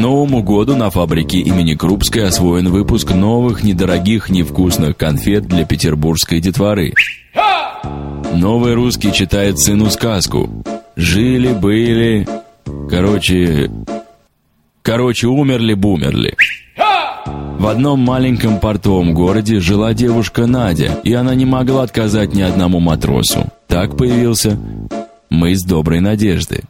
Новому году на фабрике имени Крупской освоен выпуск новых недорогих невкусных конфет для петербургской детворы. Новый русский читает сыну сказку. Жили-были... Короче... Короче, умерли-бумерли. В одном маленьком портовом городе жила девушка Надя, и она не могла отказать ни одному матросу. Так появился «Мы с доброй надежды».